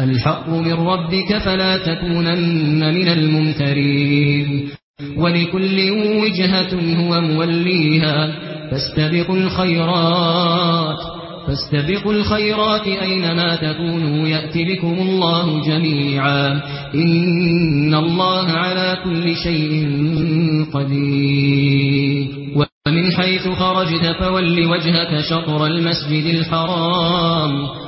الحق من ربك فلا تكونن من الممترين. ولكل وجهة هو موليها. فاستبقوا الخيرات. فاستبقوا الخيرات أينما تكونوا يأتي بكم الله جميعا. إن الله على كل شيء قدير. ومن حيث خرجت فول وجهك شطر المسجد الحرام.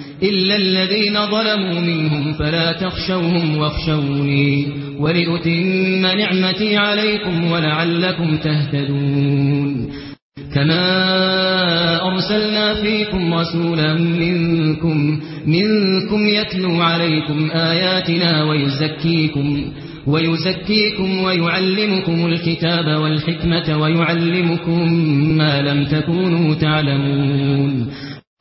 إلا الذين ظلموا منهم فلا تخشوهم واخشوني ولأتم نعمتي عليكم ولعلكم تهتدون كما أرسلنا فيكم رسولا منكم, منكم يتلو عليكم آياتنا ويزكيكم ويزكيكم ويعلمكم الكتاب والحكمة ويعلمكم ما لم تكونوا تعلمون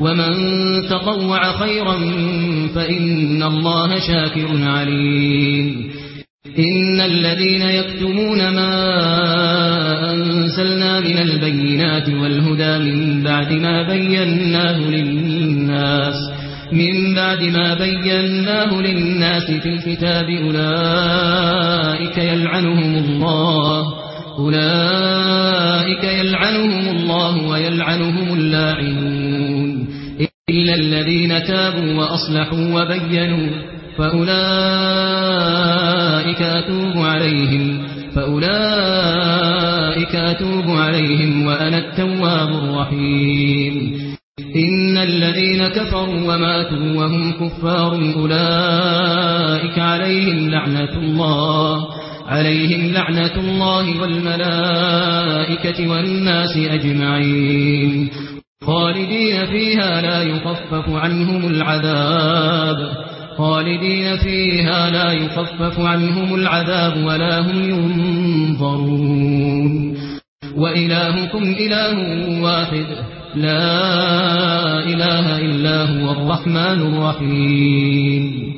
ومن تطوع خيرا فإن الله شاكر عليم. إن الذين يكتمون ما أنسلنا من البينات والهدى من بعد ما بيناه للناس من بعد ما بيناه للناس في الكتاب أولئك يلعنهم الله أولئك يلعنهم الله ويلعنهم اللاعنون إلا الذين تابوا وأصلحوا وبينوا فأولئك أتوب عليهم فأولئك أتوب عليهم وأنا التواب الرحيم إن الذين كفروا وماتوا وهم كفار أولئك عليهم لعنة الله عليهم لعنة الله والملائكة والناس أجمعين خالدين فيها لا يخفف عنهم العذاب. خالدين فيها لا يخفف عنهم العذاب ولا هم ينظرون. وإلهكم إله واحد. لا إله إلا هو الرحمن الرحيم.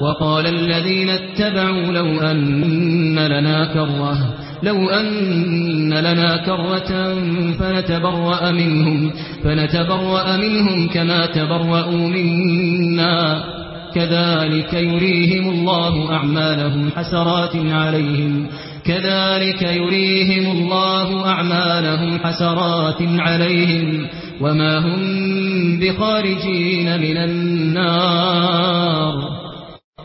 وقال الذين اتبعوا لو أن لنا كرة لو أن لنا كرة فنتبرأ منهم فنتبرأ منهم كما تبرأوا منا. كذلك يريهم الله أعمالهم حسرات عليهم كذلك يريهم الله أعمالهم حسرات عليهم. وما هم بخارجين من النار.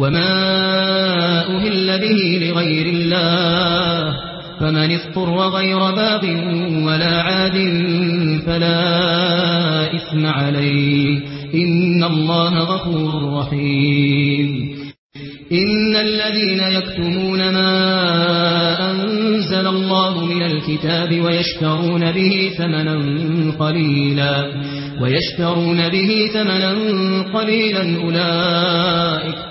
وما أهل به لغير الله فمن اضطر غير باب ولا عاد فلا إثم عليه إن الله غفور رحيم إن الذين يكتمون ما أنزل الله من الكتاب ويشترون به ثمنا قليلا ويشترون به ثمنا قليلا أولئك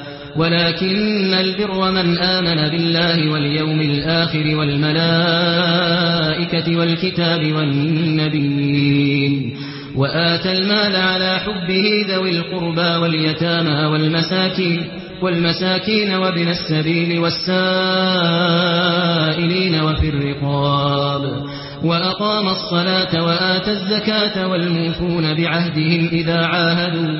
ولكن البر من آمن بالله واليوم الآخر والملائكة والكتاب والنبيين وآتى المال على حبه ذوي القربى واليتامى والمساكين والمساكين وابن السبيل والسائلين وفي الرقاب وأقام الصلاة وآتى الزكاة والموفون بعهدهم إذا عاهدوا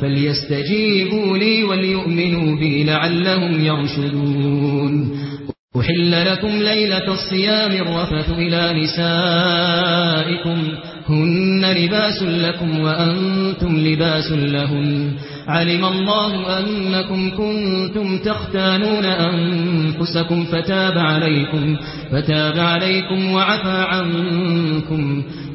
فليستجيبوا لي وليؤمنوا بي لعلهم يرشدون أحل لكم ليلة الصيام الرفث إلى نسائكم هن لباس لكم وأنتم لباس لهم علم الله أنكم كنتم تختانون أنفسكم فتاب عليكم, فتاب عليكم وعفى عنكم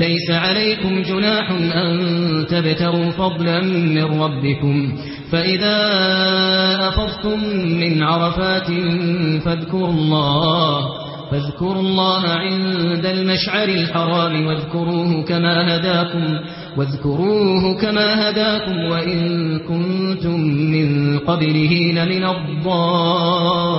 ليس عليكم جناح أن تبتروا فضلا من ربكم فإذا أفضتم من عرفات فاذكروا الله فاذكروا الله عند المشعر الحرام واذكروه كما هداكم واذكروه كما هداكم وإن كنتم من قبله لمن الضالين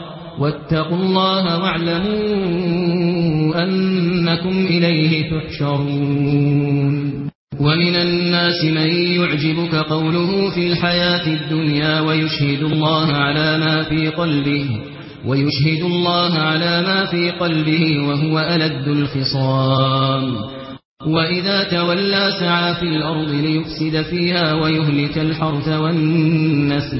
واتقوا الله واعلموا أنكم إليه تحشرون. ومن الناس من يعجبك قوله في الحياة الدنيا ويشهد الله على ما في قلبه ويشهد الله على ما في قلبه وهو ألد الخصام. وإذا تولى سعى في الأرض ليفسد فيها ويهلك الحرث والنسل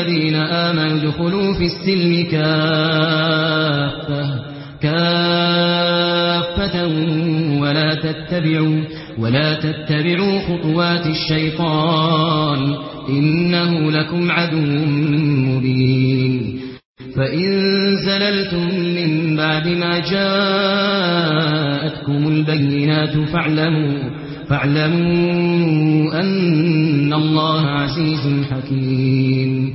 الذين آمنوا دخلوا في السلم كافة كافة ولا تتبعوا ولا تتبعوا خطوات الشيطان. إنه لكم عدو مبين. فإن زللتم من بعد ما جاءتكم البينات فاعلموا فاعلموا أن الله عزيز حكيم.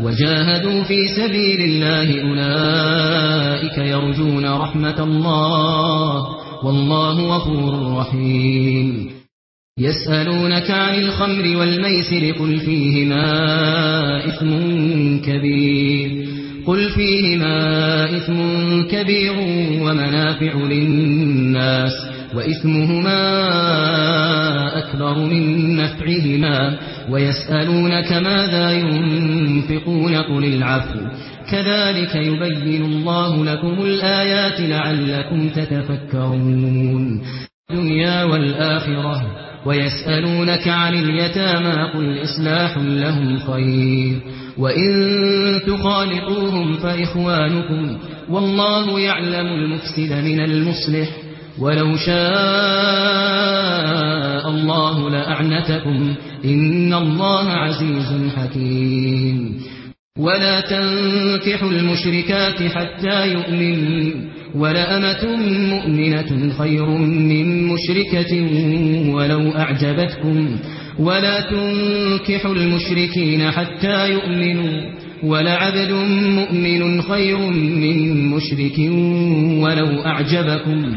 وجاهدوا في سبيل الله أولئك يرجون رحمة الله والله غفور رحيم. يسألونك عن الخمر والميسر قل فيهما إثم كبير. قل فيهما إثم كبير ومنافع للناس. وإثمهما أكبر من نفعهما ويسألونك ماذا ينفقون قل العفو كذلك يبين الله لكم الآيات لعلكم تتفكرون الدنيا والآخرة ويسألونك عن اليتامى قل إصلاح لهم خير وإن تخالقوهم فإخوانكم والله يعلم المفسد من المصلح ولو شاء الله لأعنتكم إن الله عزيز حكيم. ولا تنكحوا المشركات حتى يؤمن ولأمة مؤمنة خير من مشركة ولو أعجبتكم. ولا تنكحوا المشركين حتى يؤمنوا. ولعبد مؤمن خير من مشرك ولو أعجبكم.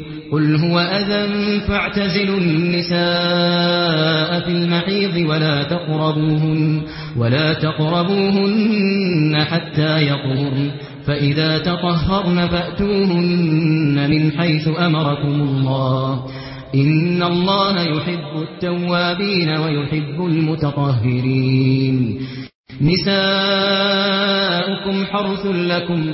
قل هو أذى فاعتزلوا النساء في المحيض ولا تقربوهن, ولا تقربوهن حتى يطهرن فإذا تطهرن فأتوهن من حيث أمركم الله إن الله يحب التوابين ويحب المتطهرين نساؤكم حرث لكم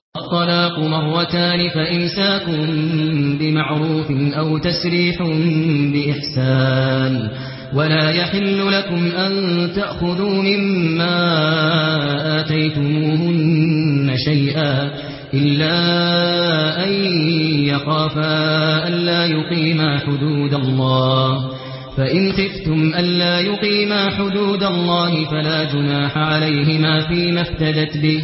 الطلاق مهوتان فإمساك بمعروف أو تسريح بإحسان ولا يحل لكم أن تأخذوا مما آتيتموهن شيئا إلا أن يخافا لا يقيما حدود الله فإن خفتم أن لا يقيما حدود الله فلا جناح عليهما فيما افتدت به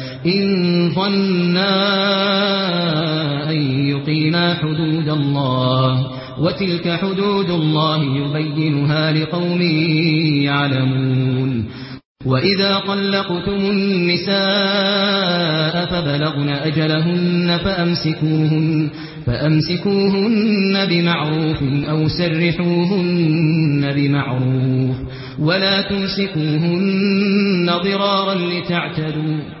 إن ظنا أن يقيما حدود الله وتلك حدود الله يبينها لقوم يعلمون وإذا قلقتم النساء فبلغن أجلهن فأمسكوهن, فأمسكوهن بمعروف أو سرحوهن بمعروف ولا تمسكوهن ضرارا لتعتدوا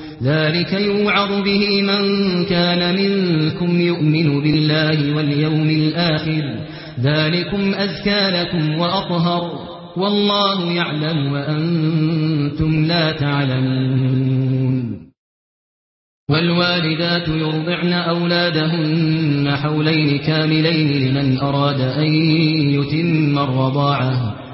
ذلك يوعظ به من كان منكم يؤمن بالله واليوم الآخر. ذلكم أذكى لكم وأطهر. والله يعلم وأنتم لا تعلمون. والوالدات يرضعن أولادهن حولين كاملين لمن أراد أن يتم الرضاعة.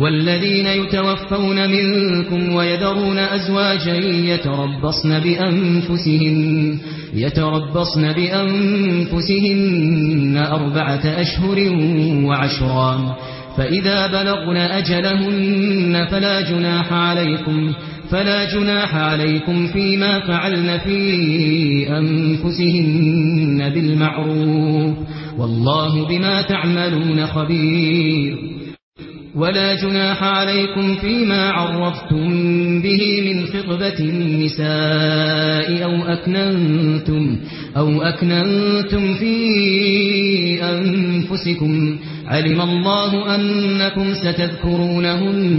والذين يتوفون منكم ويذرون أزواجا يتربصن بأنفسهم يتربصن بأنفسهن أربعة أشهر وعشرا فإذا بلغن أجلهن فلا جناح عليكم فلا جناح عليكم فيما فعلن في أنفسهن بالمعروف والله بما تعملون خبير ولا جناح عليكم فيما عرفتم به من خطبة النساء أو أكننتم, أو أكننتم في أنفسكم علم الله أنكم ستذكرونهن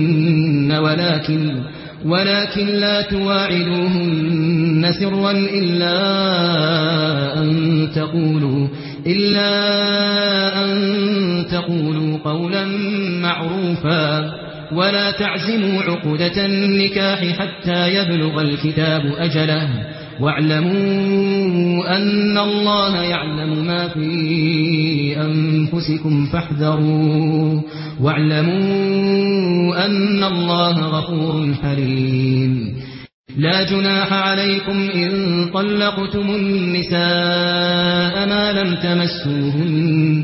ولكن ولكن لا تواعدوهن سرا إلا أن تقولوا إلا أن تقولوا قولا معروفا ولا تعزموا عقدة النكاح حتى يبلغ الكتاب أجله واعلموا أن الله يعلم ما في أنفسكم فاحذروا واعلموا أن الله غفور حليم لا جناح عليكم إن طلقتم النساء ما لم تمسوهن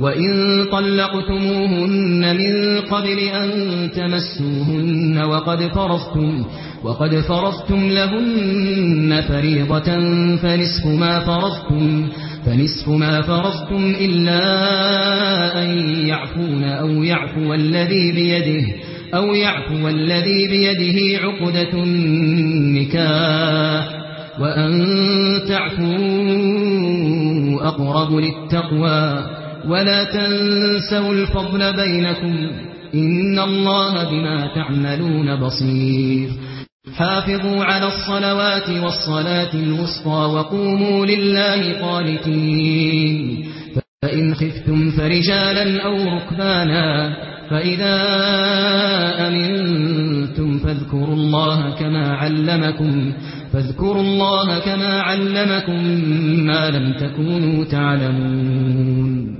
وَإِن طَلَّقْتُمُوهُنَّ مِن قَبْلِ أَن تَمَسُّوهُنَّ وَقَدْ فَرَضْتُمْ وَقَدْ فَرَضْتُمْ لَهُنَّ فَرِيضَةً فَنِصْفُ مَا فَرَضْتُمْ فَنِصْفُ مَا فَرَضْتُمْ إِلَّا أَن يَعْفُونَ أَوْ يَعْفُوَ الَّذِي بِيَدِهِ أَوْ يَعْفُوَ الَّذِي بِيَدِهِ عُقْدَةُ النِّكَاحِ وَأَن تَعْفُوا أَقْرَبُ لِلتَّقْوَى ولا تنسوا الفضل بينكم إن الله بما تعملون بصير. حافظوا على الصلوات والصلاة الوسطى وقوموا لله قالتين فإن خفتم فرجالا أو ركبانا فإذا أمنتم فاذكروا الله كما علمكم فاذكروا الله كما علمكم ما لم تكونوا تعلمون.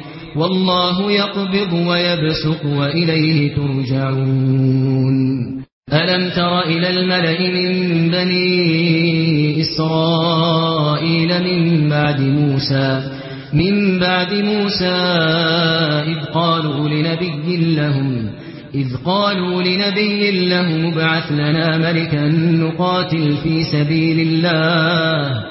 والله يقبض ويبسق وإليه ترجعون. ألم تر إلى الملأ من بني إسرائيل من بعد موسى؟ من بعد موسى إذ قالوا لنبي لهم إذ قالوا لنبي لهم بعث لنا ملكا نقاتل في سبيل الله.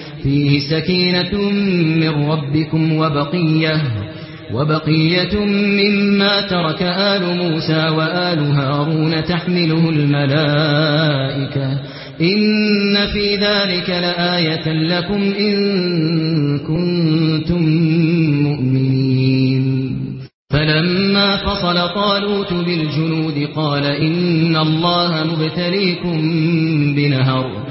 فيه سكينة من ربكم وبقية وبقية مما ترك آل موسى وآل هارون تحمله الملائكة. إن في ذلك لآية لكم إن كنتم مؤمنين. فلما فصل طالوت بالجنود قال إن الله مبتليكم بنهر.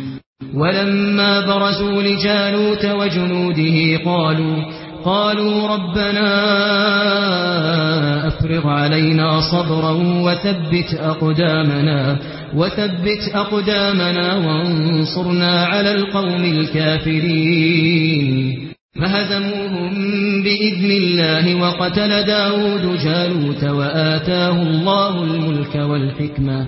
ولما برزوا لجالوت وجنوده قالوا قالوا ربنا أفرغ علينا صبرا وثبت أقدامنا وثبت أقدامنا وانصرنا على القوم الكافرين فهزموهم بإذن الله وقتل داوود جالوت وآتاه الله الملك والحكمة